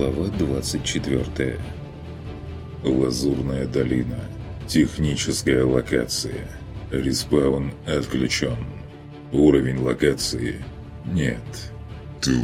Глава 24 Лазурная долина. Техническая локация. Респаун отключен. Уровень локации нет. Тварь!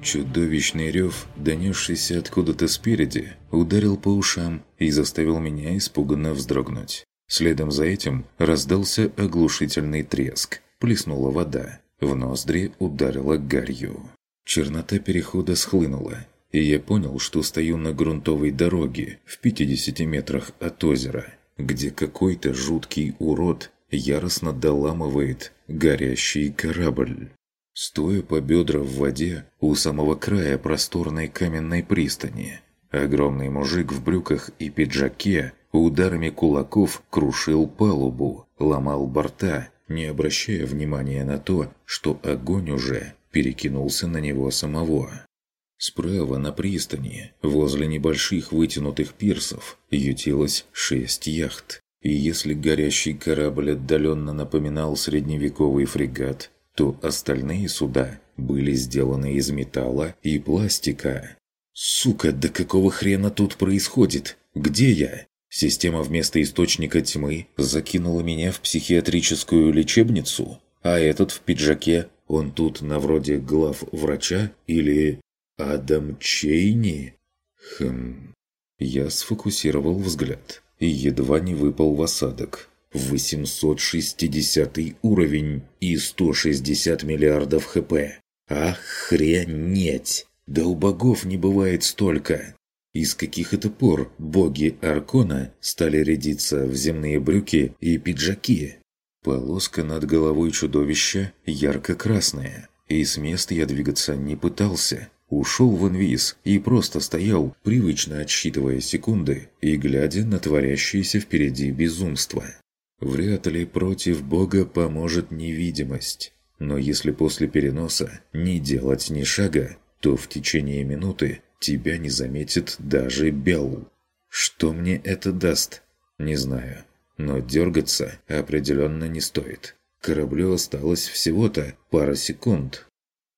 Чудовищный рев, донесшийся откуда-то спереди, ударил по ушам и заставил меня испуганно вздрогнуть. Следом за этим раздался оглушительный треск. Плеснула вода. В ноздри ударила гарью. Чернота перехода схлынула, и я понял, что стою на грунтовой дороге в 50 метрах от озера, где какой-то жуткий урод яростно доламывает горящий корабль. Стоя по бедра в воде у самого края просторной каменной пристани, огромный мужик в брюках и пиджаке ударами кулаков крушил палубу, ломал борта не обращая внимания на то, что огонь уже перекинулся на него самого. Справа на пристани, возле небольших вытянутых пирсов, ютилось шесть яхт. И если горящий корабль отдаленно напоминал средневековый фрегат, то остальные суда были сделаны из металла и пластика. «Сука, да какого хрена тут происходит? Где я?» Система вместо источника тьмы закинула меня в психиатрическую лечебницу, а этот в пиджаке, он тут на вроде глав врача или Адам Чейни? Хм... Я сфокусировал взгляд и едва не выпал в осадок. 860 уровень и 160 миллиардов хп. Охренеть! Да у богов не бывает столько. Из каких это пор боги Аркона стали рядиться в земные брюки и пиджаки? Полоска над головой чудовища ярко-красная, и с места я двигаться не пытался. Ушел в инвиз и просто стоял, привычно отсчитывая секунды и глядя на творящееся впереди безумство. Вряд ли против бога поможет невидимость. Но если после переноса не делать ни шага, то в течение минуты тебя не заметит даже Белл. Что мне это даст? Не знаю. Но дергаться определенно не стоит. Кораблю осталось всего-то пара секунд.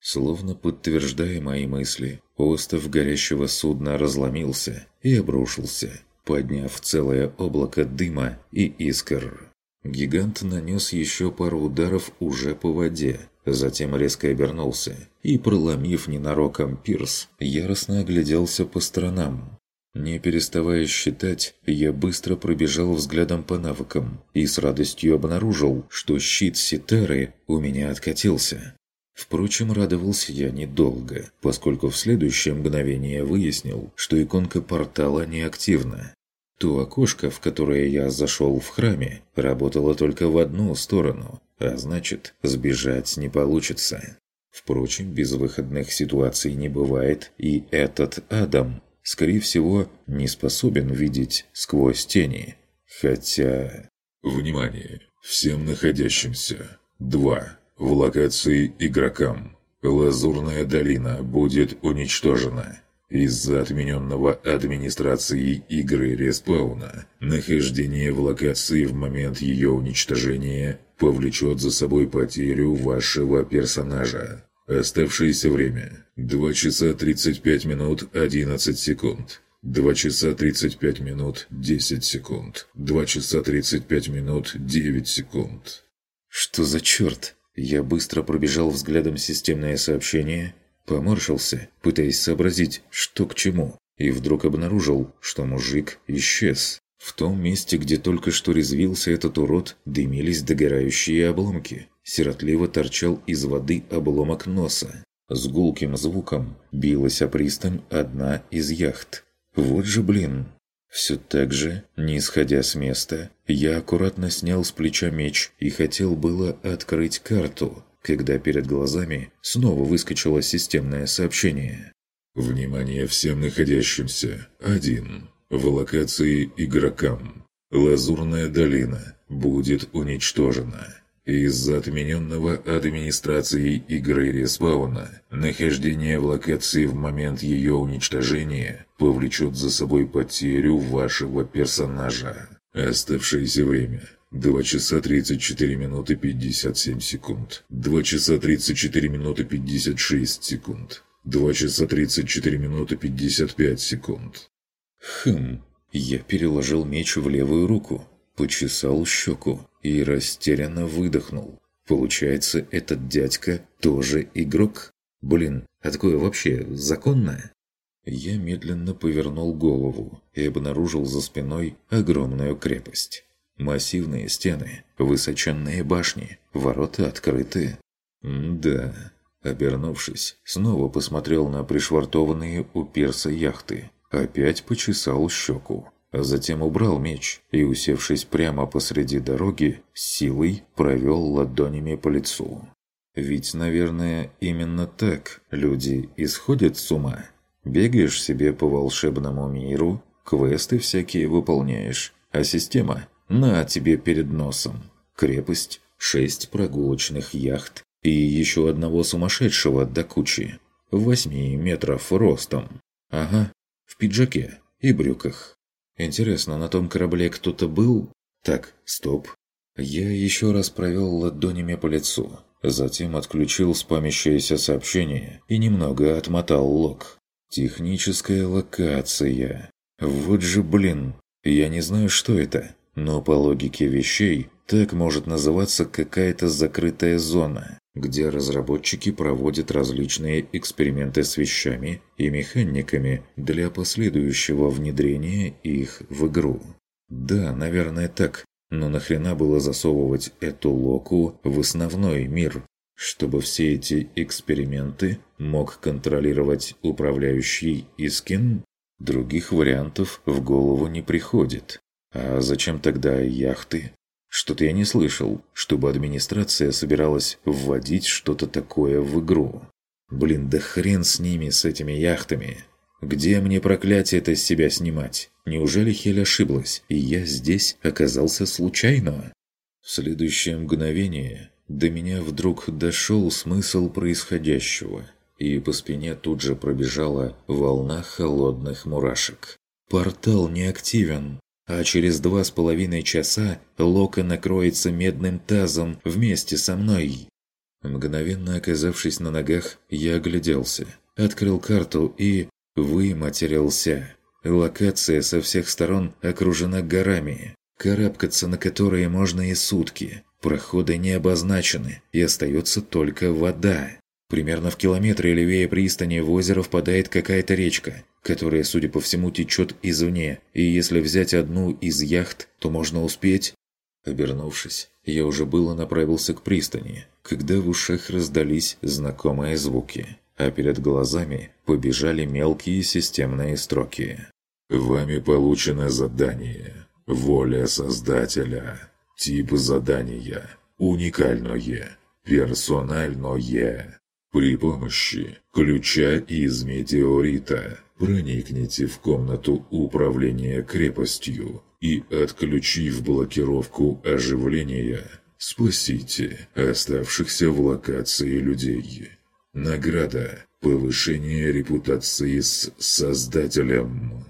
Словно подтверждая мои мысли, остов горящего судна разломился и обрушился, подняв целое облако дыма и искр. Гигант нанес еще пару ударов уже по воде, затем резко обернулся и, проломив ненароком пирс, яростно огляделся по сторонам. Не переставая считать, я быстро пробежал взглядом по навыкам и с радостью обнаружил, что щит Ситары у меня откатился. Впрочем, радовался я недолго, поскольку в следующее мгновение выяснил, что иконка портала неактивна. То окошко, в которое я зашел в храме, работало только в одну сторону, а значит, сбежать не получится. Впрочем, безвыходных ситуаций не бывает, и этот Адам, скорее всего, не способен видеть сквозь тени. Хотя... Внимание! Всем находящимся. 2. В локации игрокам. Лазурная долина будет уничтожена. Из-за отмененного администрацией игры респауна, нахождение в локации в момент ее уничтожения повлечет за собой потерю вашего персонажа. Оставшееся время – 2 часа 35 минут 11 секунд. 2 часа 35 минут 10 секунд. 2 часа 35 минут 9 секунд. Что за черт? Я быстро пробежал взглядом системное сообщение Поморщился, пытаясь сообразить, что к чему, и вдруг обнаружил, что мужик исчез. В том месте, где только что резвился этот урод, дымились догорающие обломки. Сиротливо торчал из воды обломок носа. С гулким звуком билась о пристань одна из яхт. Вот же блин! Все так же, не исходя с места, я аккуратно снял с плеча меч и хотел было открыть карту, когда перед глазами снова выскочило системное сообщение. «Внимание всем находящимся! Один. В локации игрокам. Лазурная долина будет уничтожена. Из-за отмененного администрацией игры респауна, нахождение в локации в момент ее уничтожения повлечет за собой потерю вашего персонажа. Оставшееся время 2 часа 34 минуты 57 секунд. 2 часа 34 минуты 56 секунд. 2 часа 34 минуты 55 секунд. Хм, я переложил меч в левую руку, почесал щеку и растерянно выдохнул. Получается, этот дядька тоже игрок? Блин, а такое вообще законное? Я медленно повернул голову и обнаружил за спиной огромную крепость. Массивные стены, высоченные башни, ворота открыты. М да. Обернувшись, снова посмотрел на пришвартованные у пирса яхты. Опять почесал щеку а затем убрал меч и, усевшись прямо посреди дороги, силой провел ладонями по лицу. Ведь, наверное, именно так люди исходят с ума. Бегаешь себе по волшебному миру, квесты всякие выполняешь, а система на тебе перед носом. Крепость, шесть прогулочных яхт и еще одного сумасшедшего до кучи. Восьми метров ростом. Ага, в пиджаке и брюках. Интересно, на том корабле кто-то был? Так, стоп. Я еще раз провел ладонями по лицу. Затем отключил спамящееся сообщение и немного отмотал лог. Техническая локация. Вот же блин. Я не знаю, что это, но по логике вещей так может называться какая-то закрытая зона где разработчики проводят различные эксперименты с вещами и механиками для последующего внедрения их в игру. Да, наверное так, но нахрена было засовывать эту локу в основной мир, чтобы все эти эксперименты мог контролировать управляющий Искин? Других вариантов в голову не приходит. А зачем тогда яхты? Что-то я не слышал, чтобы администрация собиралась вводить что-то такое в игру. Блин, да хрен с ними, с этими яхтами. Где мне проклятие это с себя снимать? Неужели Хель ошиблась, и я здесь оказался случайно? В следующее мгновение до меня вдруг дошел смысл происходящего, и по спине тут же пробежала волна холодных мурашек. Портал не активен а через два с половиной часа Лока накроется медным тазом вместе со мной. Мгновенно оказавшись на ногах, я огляделся, открыл карту и выматерился. Локация со всех сторон окружена горами, карабкаться на которые можно и сутки. Проходы не обозначены, и остается только вода. Примерно в километре левее пристани в озеро впадает какая-то речка, которая, судя по всему, течет извне, и если взять одну из яхт, то можно успеть... Обернувшись, я уже было направился к пристани, когда в ушах раздались знакомые звуки, а перед глазами побежали мелкие системные строки. «Вами получено задание. Воля Создателя. Тип задания. Уникальное. Персональное. При помощи ключа из метеорита проникните в комнату управления крепостью и, отключив блокировку оживления, спасите оставшихся в локации людей. Награда – повышение репутации с Создателем.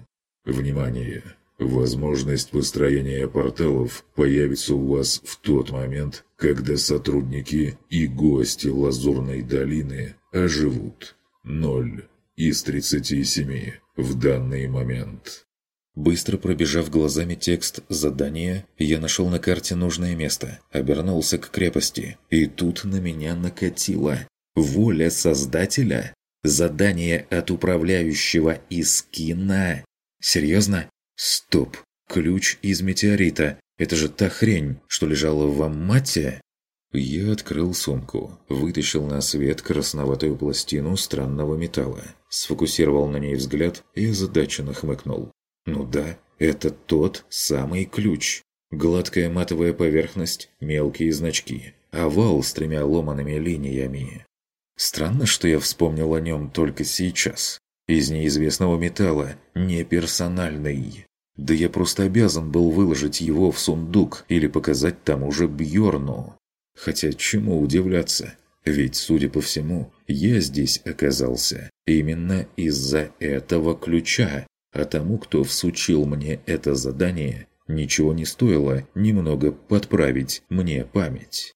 Внимание! Возможность построения порталов появится у вас в тот момент, когда сотрудники и гости Лазурной долины оживут. Ноль из 37 в данный момент. Быстро пробежав глазами текст задания, я нашел на карте нужное место, обернулся к крепости, и тут на меня накатило. Воля Создателя? Задание от управляющего из кино? Серьезно? Стоп! Ключ из метеорита. Это же та хрень, что лежала в Аммате? Я открыл сумку, вытащил на свет красноватую пластину странного металла, сфокусировал на ней взгляд и озадаченно хмыкнул. Ну да, это тот самый ключ. Гладкая матовая поверхность, мелкие значки, овал с тремя ломаными линиями. Странно, что я вспомнил о нем только сейчас. Из неизвестного металла, не персональный. Да я просто обязан был выложить его в сундук или показать тому же Бьорну. Хотя чему удивляться? Ведь, судя по всему, я здесь оказался именно из-за этого ключа, а тому, кто всучил мне это задание, ничего не стоило немного подправить мне память.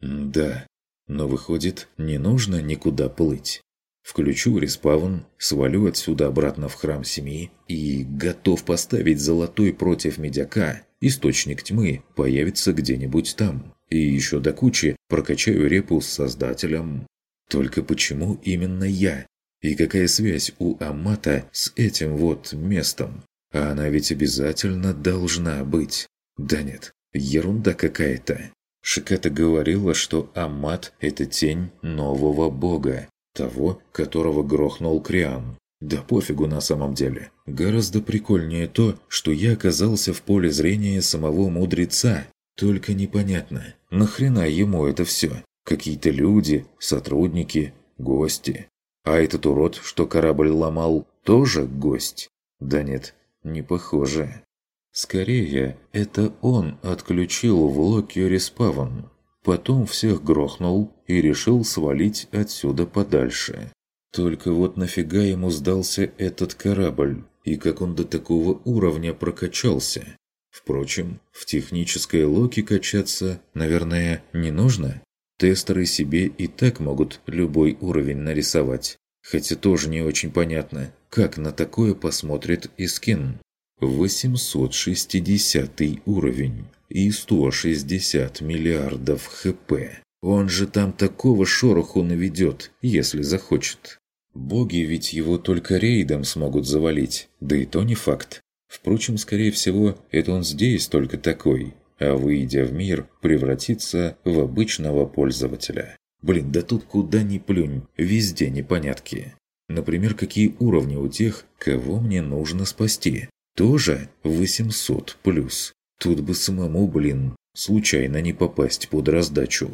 Да, но выходит, не нужно никуда плыть. Включу респаун, свалю отсюда обратно в храм семьи и готов поставить золотой против медяка. Источник тьмы появится где-нибудь там. И еще до кучи прокачаю репу с создателем. Только почему именно я? И какая связь у Амата с этим вот местом? А она ведь обязательно должна быть. Да нет, ерунда какая-то. Шиката говорила, что Амат – это тень нового бога, того, которого грохнул Криан. Да пофигу на самом деле. Гораздо прикольнее то, что я оказался в поле зрения самого мудреца. Только непонятно, нахрена ему это все? Какие-то люди, сотрудники, гости. А этот урод, что корабль ломал, тоже гость? Да нет, не похоже. Скорее, это он отключил в Локи респавн. Потом всех грохнул и решил свалить отсюда подальше. Только вот нафига ему сдался этот корабль, и как он до такого уровня прокачался? Впрочем, в технической локе качаться, наверное, не нужно. Тестеры себе и так могут любой уровень нарисовать. Хотя тоже не очень понятно, как на такое посмотрит Искин. 860 уровень и 160 миллиардов хп. Он же там такого шороху наведет, если захочет. Боги ведь его только рейдом смогут завалить, да и то не факт. Впрочем, скорее всего, это он здесь только такой, а выйдя в мир, превратится в обычного пользователя. Блин, да тут куда ни плюнь, везде непонятки. Например, какие уровни у тех, кого мне нужно спасти. Тоже 800 плюс. Тут бы самому, блин, случайно не попасть под раздачу.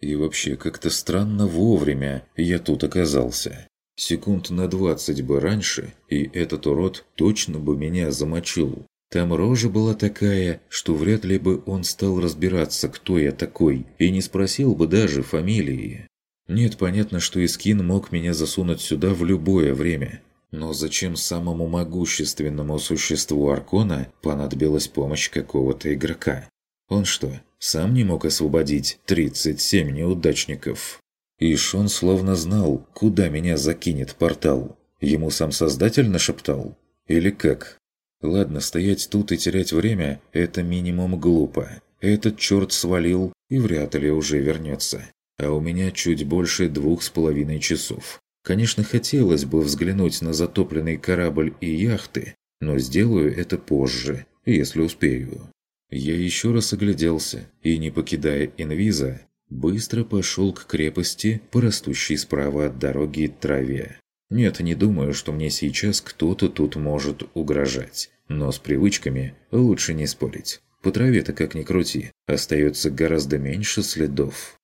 И вообще, как-то странно вовремя я тут оказался. Секунд на двадцать бы раньше, и этот урод точно бы меня замочил. Там рожа была такая, что вряд ли бы он стал разбираться, кто я такой, и не спросил бы даже фамилии. Нет, понятно, что Искин мог меня засунуть сюда в любое время. Но зачем самому могущественному существу Аркона понадобилась помощь какого-то игрока? Он что, сам не мог освободить 37 неудачников? Ишь он словно знал, куда меня закинет портал. Ему сам Создатель нашептал? Или как? Ладно, стоять тут и терять время – это минимум глупо. Этот черт свалил и вряд ли уже вернется. А у меня чуть больше двух с половиной часов. Конечно, хотелось бы взглянуть на затопленный корабль и яхты, но сделаю это позже, если успею. Я еще раз огляделся и, не покидая инвиза, быстро пошел к крепости, порастущей справа от дороги траве. Нет, не думаю, что мне сейчас кто-то тут может угрожать, но с привычками лучше не спорить. По траве-то как ни крути, остается гораздо меньше следов.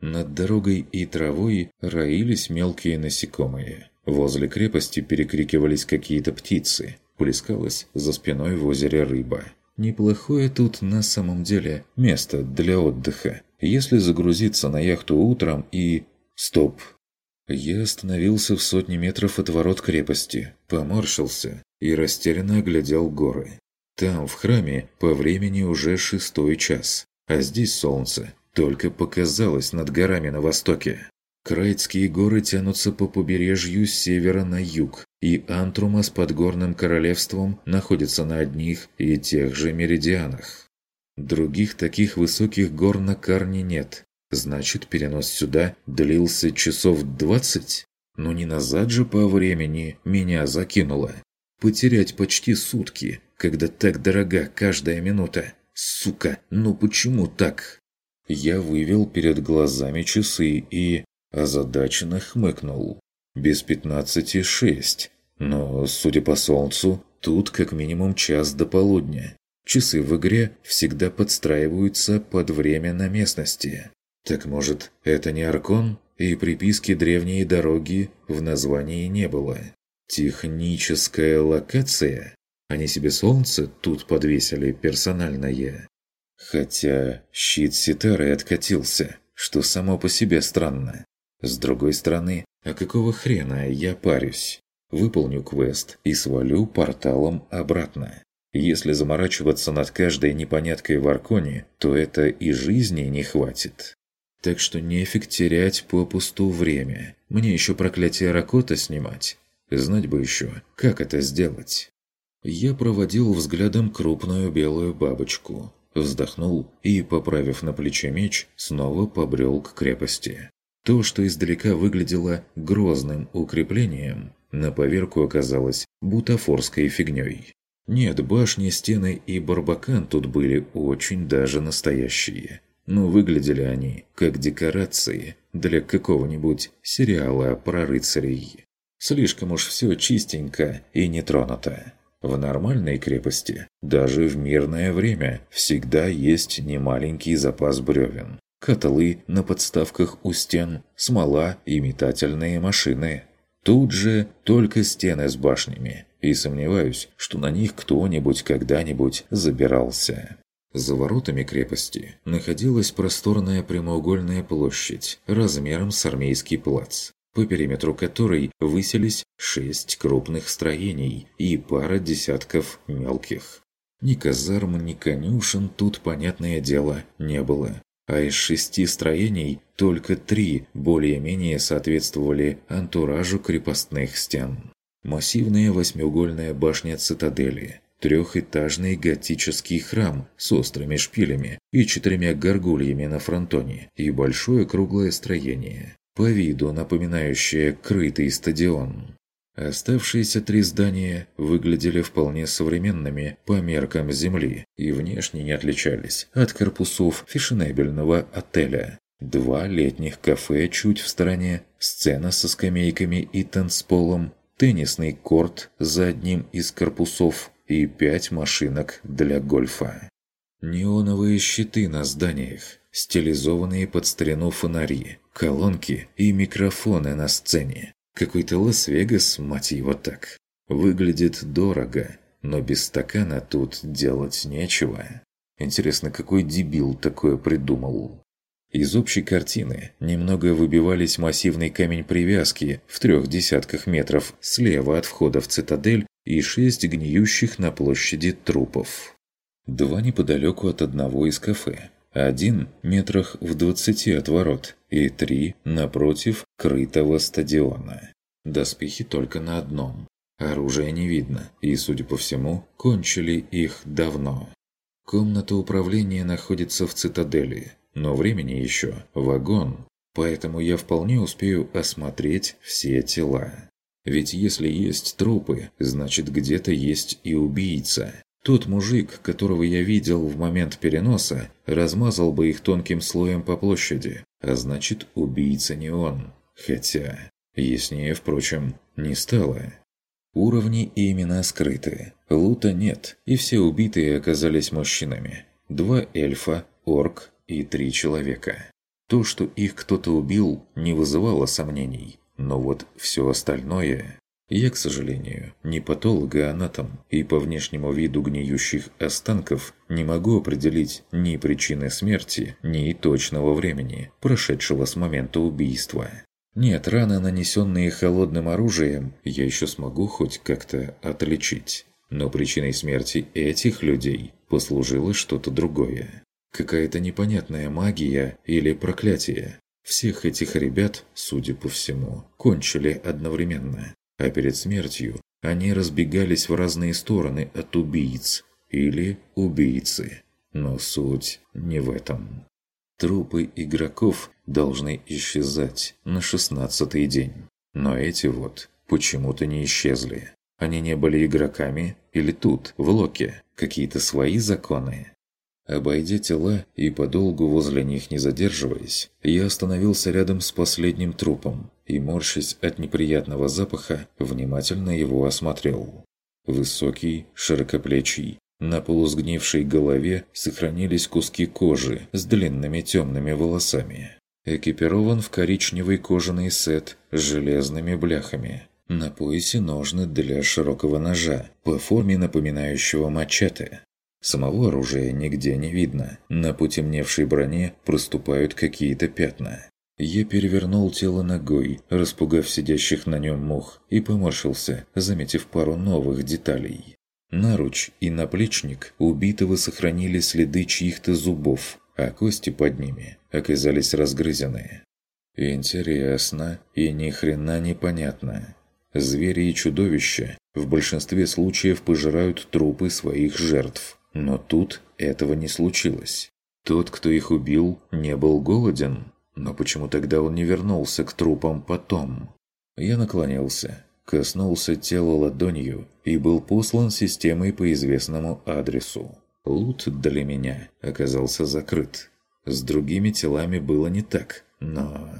Над дорогой и травой роились мелкие насекомые. Возле крепости перекрикивались какие-то птицы. Плескалась за спиной в озере рыба. Неплохое тут на самом деле место для отдыха. Если загрузиться на яхту утром и... Стоп! Я остановился в сотне метров от ворот крепости, поморщился и растерянно оглядел горы. Там, в храме, по времени уже шестой час, а здесь солнце только показалось над горами на востоке. Крайтские горы тянутся по побережью с севера на юг, и Антрума с подгорным королевством находится на одних и тех же меридианах. Других таких высоких гор на Карне нет. Значит, перенос сюда длился часов двадцать? Но не назад же по времени меня закинуло. Потерять почти сутки, когда так дорога каждая минута. Сука, ну почему так? Я вывел перед глазами часы и озадаченно хмыкнул. Без пятнадцати шесть. Но, судя по солнцу, тут как минимум час до полудня. Часы в игре всегда подстраиваются под время на местности. Так может, это не Аркон? И приписки «древние дороги» в названии не было. Техническая локация? Они себе солнце тут подвесили персональное. Хотя щит Ситары откатился, что само по себе странно. С другой стороны, а какого хрена я парюсь? Выполню квест и свалю порталом обратно. Если заморачиваться над каждой непоняткой в Арконе, то это и жизни не хватит. Так что нефиг терять попусту время. Мне еще проклятие Ракота снимать. Знать бы еще, как это сделать. Я проводил взглядом крупную белую бабочку, вздохнул и, поправив на плече меч, снова побрел к крепости. То, что издалека выглядело грозным укреплением, на поверку оказалось бутафорской фигней. Нет, башни, стены и барбакан тут были очень даже настоящие. Но выглядели они как декорации для какого-нибудь сериала про рыцарей. Слишком уж все чистенько и не тронуто. В нормальной крепости, даже в мирное время, всегда есть немаленький запас бревен. Котлы на подставках у стен, смола и метательные машины. Тут же только стены с башнями, и сомневаюсь, что на них кто-нибудь когда-нибудь забирался. За воротами крепости находилась просторная прямоугольная площадь размером с армейский плац по периметру которой высились шесть крупных строений и пара десятков мелких. Ни казарм, ни конюшен тут, понятное дело, не было. А из шести строений только три более-менее соответствовали антуражу крепостных стен. Массивная восьмиугольная башня цитадели, трехэтажный готический храм с острыми шпилями и четырьмя горгульями на фронтоне и большое круглое строение, по виду напоминающее крытый стадион. Оставшиеся три здания выглядели вполне современными по меркам Земли и внешне не отличались от корпусов фешенебельного отеля. Два летних кафе чуть в стороне, сцена со скамейками и танцполом, теннисный корт за одним из корпусов и пять машинок для гольфа. Неоновые щиты на зданиях, стилизованные под старину фонари, колонки и микрофоны на сцене. Какой-то Лас-Вегас, мать его так. Выглядит дорого, но без стакана тут делать нечего. Интересно, какой дебил такое придумал? Из общей картины немного выбивались массивный камень привязки в трех десятках метров слева от входа в цитадель и шесть гниющих на площади трупов. Два неподалеку от одного из кафе, один метрах в двадцати от ворот и три напротив крытого стадиона. Доспехи только на одном. Оружия не видно, и, судя по всему, кончили их давно. Комната управления находится в цитадели, но времени еще вагон, поэтому я вполне успею осмотреть все тела. Ведь если есть трупы, значит где-то есть и убийца. Тот мужик, которого я видел в момент переноса, размазал бы их тонким слоем по площади, а значит убийца не он. Хотя, яснее, впрочем, не стало. Уровни и имена скрыты. Лута нет, и все убитые оказались мужчинами. Два эльфа, орк и три человека. То, что их кто-то убил, не вызывало сомнений. Но вот все остальное... Я, к сожалению, не патологоанатом и по внешнему виду гниющих останков не могу определить ни причины смерти, ни точного времени, прошедшего с момента убийства. Нет, раны, нанесенные холодным оружием, я еще смогу хоть как-то отличить. Но причиной смерти этих людей послужило что-то другое. Какая-то непонятная магия или проклятие. Всех этих ребят, судя по всему, кончили одновременно а перед смертью они разбегались в разные стороны от убийц или убийцы. Но суть не в этом. Трупы игроков должны исчезать на шестнадцатый день. Но эти вот почему-то не исчезли. Они не были игроками или тут, в Локе, какие-то свои законы. Обойдя тела и подолгу возле них не задерживаясь, я остановился рядом с последним трупом и, морщась от неприятного запаха, внимательно его осмотрел. Высокий, широкоплечий, на полусгнившей голове сохранились куски кожи с длинными темными волосами. Экипирован в коричневый кожаный сет с железными бляхами. На поясе ножны для широкого ножа, по форме напоминающего мачете. Самого оружия нигде не видно. На потемневшей броне проступают какие-то пятна. Я перевернул тело ногой, распугав сидящих на нем мух, и поморщился, заметив пару новых деталей. Наруч и наплечник убитого сохранили следы чьих-то зубов, а кости под ними оказались разгрызенные. Интересно и ни хрена непонятно. Звери и чудовища в большинстве случаев пожирают трупы своих жертв, но тут этого не случилось. Тот, кто их убил, не был голоден, но почему тогда он не вернулся к трупам потом? Я наклонился, коснулся тела ладонью и был послан системой по известному адресу. Лут для меня оказался закрыт. С другими телами было не так, но...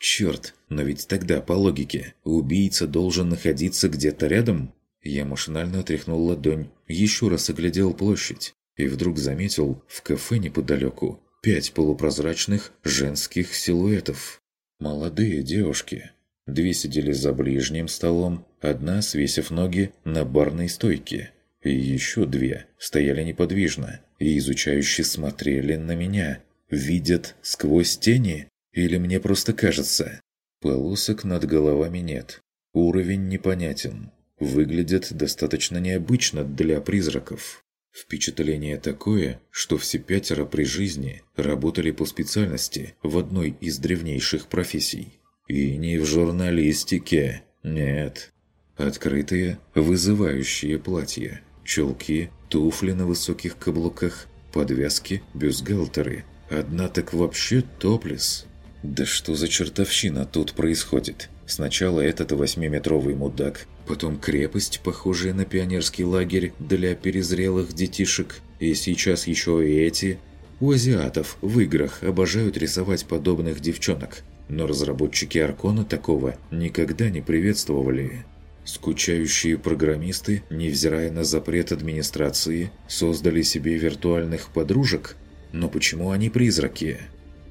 Черт, но ведь тогда, по логике, убийца должен находиться где-то рядом? Я машинально отряхнул ладонь, еще раз оглядел площадь и вдруг заметил в кафе неподалеку пять полупрозрачных женских силуэтов. Молодые девушки, Две сидели за ближним столом, одна, свесив ноги, на барной стойке. И еще две стояли неподвижно и изучающе смотрели на меня. Видят сквозь тени? Или мне просто кажется? Полосок над головами нет. Уровень непонятен. Выглядят достаточно необычно для призраков. Впечатление такое, что все пятеро при жизни работали по специальности в одной из древнейших профессий. И не в журналистике, нет. Открытые, вызывающие платья, чулки, туфли на высоких каблуках, подвязки, бюстгальтеры. Одна так вообще топлес. Да что за чертовщина тут происходит? Сначала этот восьмиметровый мудак, потом крепость, похожая на пионерский лагерь для перезрелых детишек, и сейчас еще и эти. У азиатов в играх обожают рисовать подобных девчонок, но разработчики Аркона такого никогда не приветствовали. Скучающие программисты, невзирая на запрет администрации, создали себе виртуальных подружек? Но почему они призраки?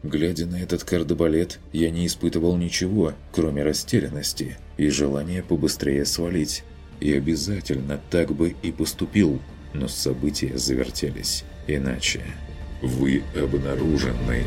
Глядя на этот кардебалет, я не испытывал ничего, кроме растерянности и желания побыстрее свалить. И обязательно так бы и поступил, но события завертелись иначе. «Вы обнаружены».